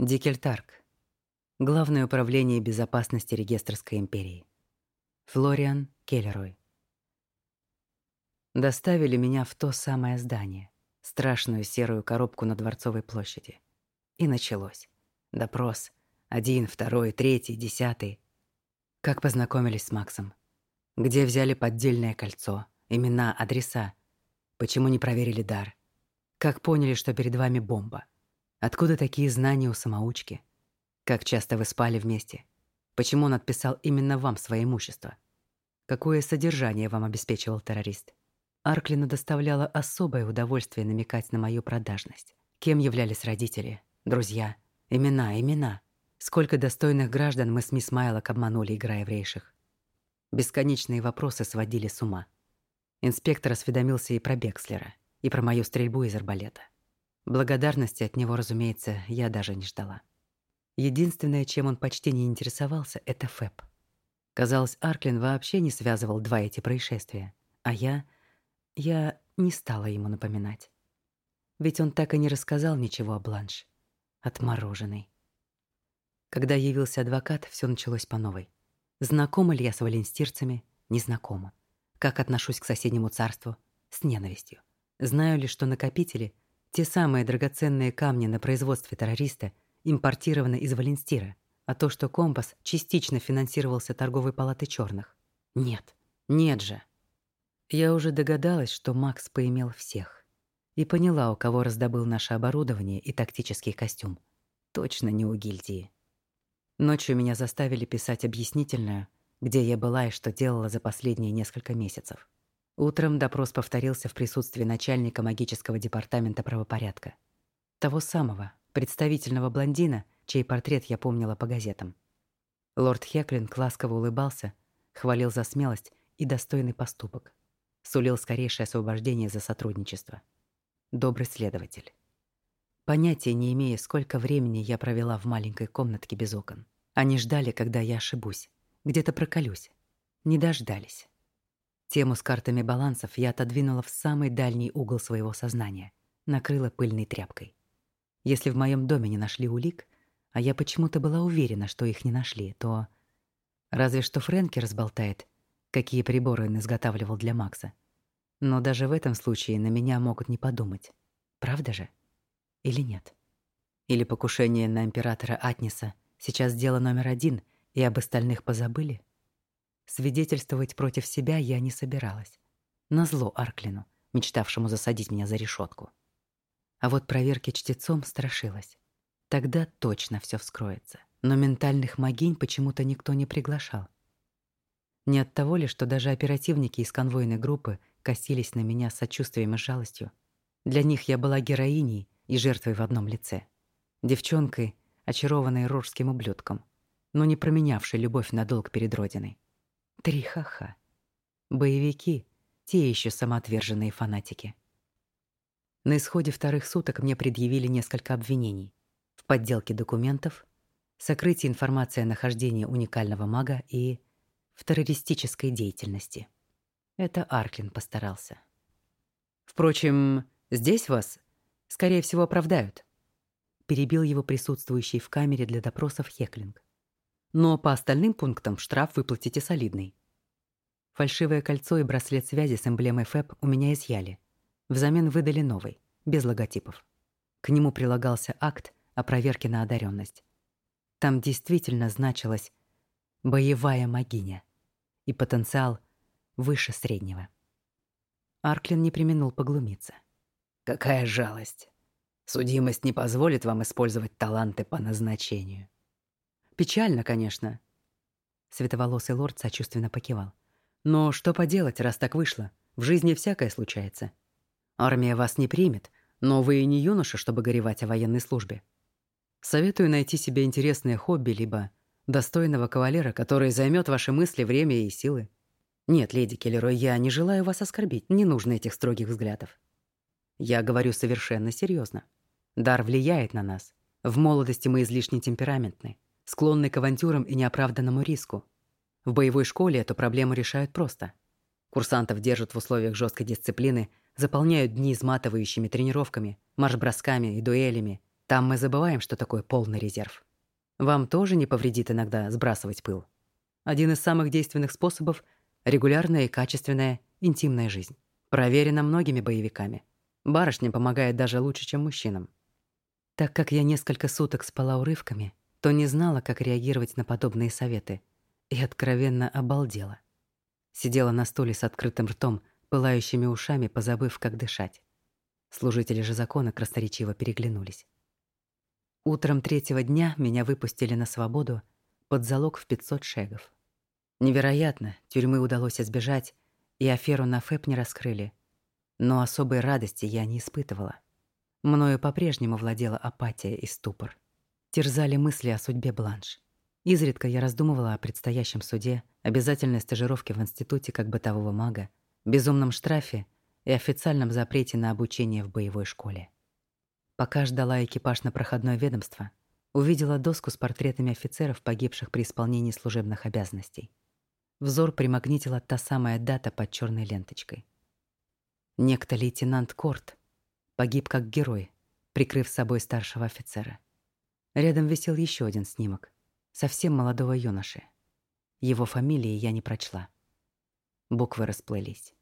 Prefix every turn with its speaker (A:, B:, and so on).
A: Дикельтарк. Главное управление безопасности Регистрской империи. Флориан Келлерой. Доставили меня в то самое здание, страшную серую коробку на Дворцовой площади. И началось. Допрос. Один, второй, третий, десятый. Как познакомились с Максом? Где взяли поддельное кольцо? Имена, адреса? Почему не проверили дар? Как поняли, что перед вами бомба? Откуда такие знания у самоучки? Как часто вы спали вместе? Почему он отписал именно вам свое имущество? Какое содержание вам обеспечивал террорист? Арклину доставляло особое удовольствие намекать на мою продажность. Кем являлись родители, друзья, имена, имена? Сколько достойных граждан мы с мисс Майлок обманули, играя в рейших? Бесконечные вопросы сводили с ума. Инспектор осведомился и про Бекслера, и про мою стрельбу из арбалета. Благодарности от него, разумеется, я даже не ждала. Единственное, чем он почти не интересовался, это Фэб. Казалось, Арклин вообще не связывал два эти происшествия, а я... я не стала ему напоминать. Ведь он так и не рассказал ничего о Бланш. Отмороженный. Когда явился адвокат, все началось по новой. Знакома ли я с валенстирцами? Незнакома. Как отношусь к соседнему царству? С ненавистью. Знаю ли, что накопители — те самые драгоценные камни на производстве террориста импортированы из Валенстира, а то, что компас частично финансировался торговой палатой черных. Нет, нет же. Я уже догадалась, что Макс поимел всех. И поняла, у кого раздобыл наше оборудование и тактический костюм. Точно не у гильдии. Ночью меня заставили писать объяснительную, где я была и что делала за последние несколько месяцев. Утром допрос повторился в присутствии начальника магического департамента правопорядка. Того самого, представительного блондина, чей портрет я помнила по газетам. Лорд Хеклинг ласково улыбался, хвалил за смелость и достойный поступок. Сулил скорейшее освобождение за сотрудничество. Добрый следователь. Понятия не имея, сколько времени я провела в маленькой комнатке без окон. Они ждали, когда я ошибусь, где-то проколюсь. Не дождались. Тему с картами балансов я отодвинула в самый дальний угол своего сознания, накрыла пыльной тряпкой. Если в моем доме не нашли улик, а я почему-то была уверена, что их не нашли, то... Разве что Фрэнки разболтает, какие приборы он изготавливал для Макса. Но даже в этом случае на меня могут не подумать. Правда же? Или нет? Или покушение на императора Атниса сейчас дело номер один, и об остальных позабыли? Свидетельствовать против себя я не собиралась. Назло Арклину, мечтавшему засадить меня за решетку. А вот проверки чтецом страшилась. Тогда точно все вскроется. Но ментальных магинь почему-то никто не приглашал. Не от того ли, что даже оперативники из конвойной группы косились на меня с сочувствием и жалостью. Для них я была героиней и жертвой в одном лице. Девчонкой, очарованной рожским ублюдком, но не променявшей любовь на долг перед Родиной. Три ха-ха. Боевики — те еще самоотверженные фанатики. На исходе вторых суток мне предъявили несколько обвинений. В подделке документов, сокрытии информации о нахождении уникального мага и в террористической деятельности. Это Арклин постарался. Впрочем, здесь вас, скорее всего, оправдают. Перебил его присутствующий в камере для допросов Хеклинг. Но по остальным пунктам штраф выплатите солидный. Фальшивое кольцо и браслет связи с эмблемой ФЭП у меня изъяли. Взамен выдали новый, без логотипов. К нему прилагался акт о проверке на одаренность. Там действительно значилось «боевая магиня» и потенциал выше среднего. Арклин не применул поглумиться. «Какая жалость! Судимость не позволит вам использовать таланты по назначению». Печально, конечно. Световолосый лорд сочувственно покивал. Но что поделать, раз так вышло? В жизни всякое случается. Армия вас не примет, но вы и не юноша, чтобы горевать о военной службе. Советую найти себе интересное хобби, либо достойного кавалера, который займет ваши мысли, время и силы. Нет, леди Келлерой, я не желаю вас оскорбить, не нужно этих строгих взглядов. Я говорю совершенно серьезно. Дар влияет на нас. В молодости мы излишне темпераментны склонны к авантюрам и неоправданному риску. В боевой школе эту проблему решают просто. Курсантов держат в условиях жесткой дисциплины, заполняют дни изматывающими тренировками, марш-бросками и дуэлями, Там мы забываем, что такое полный резерв. Вам тоже не повредит иногда сбрасывать пыл. Один из самых действенных способов — регулярная и качественная интимная жизнь. Проверено многими боевиками. Барышням помогает даже лучше, чем мужчинам. Так как я несколько суток спала урывками, то не знала, как реагировать на подобные советы, и откровенно обалдела. Сидела на стуле с открытым ртом, пылающими ушами, позабыв, как дышать. Служители же закона красноречиво переглянулись. Утром третьего дня меня выпустили на свободу под залог в 500 шегов. Невероятно, тюрьмы удалось избежать, и аферу на ФЭП не раскрыли. Но особой радости я не испытывала. Мною по-прежнему владела апатия и ступор. Терзали мысли о судьбе Бланш. Изредка я раздумывала о предстоящем суде, обязательной стажировке в институте как бытового мага, безумном штрафе и официальном запрете на обучение в боевой школе. Пока ждала экипаж на проходное ведомство, увидела доску с портретами офицеров, погибших при исполнении служебных обязанностей. Взор примагнитила та самая дата под черной ленточкой. Некто лейтенант Корт погиб как герой, прикрыв собой старшего офицера. Рядом висел еще один снимок, совсем молодого юноши. Его фамилии я не прочла. Буквы расплылись.